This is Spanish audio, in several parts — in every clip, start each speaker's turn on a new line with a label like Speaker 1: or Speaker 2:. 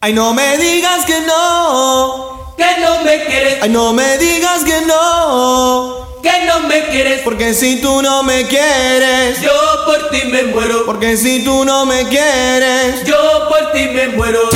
Speaker 1: Ay, no me digas que no,
Speaker 2: que no me quieres.
Speaker 1: Ay, no me digas que no,
Speaker 2: que no me quieres.
Speaker 1: Porque si tú no me quieres,
Speaker 2: yo por ti me muero.
Speaker 1: Porque si tú no me quieres,
Speaker 2: yo por ti me muero.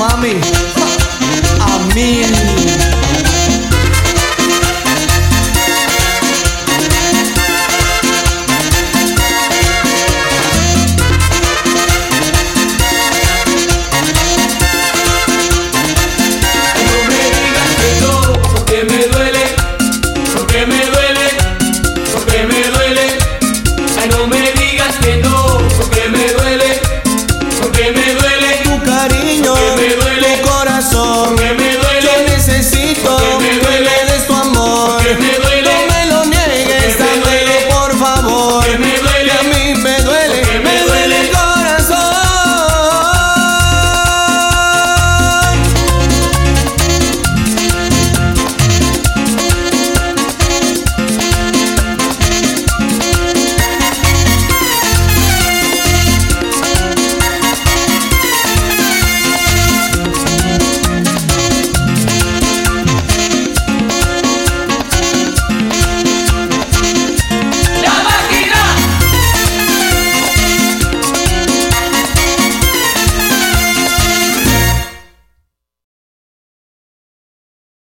Speaker 1: mami, a mí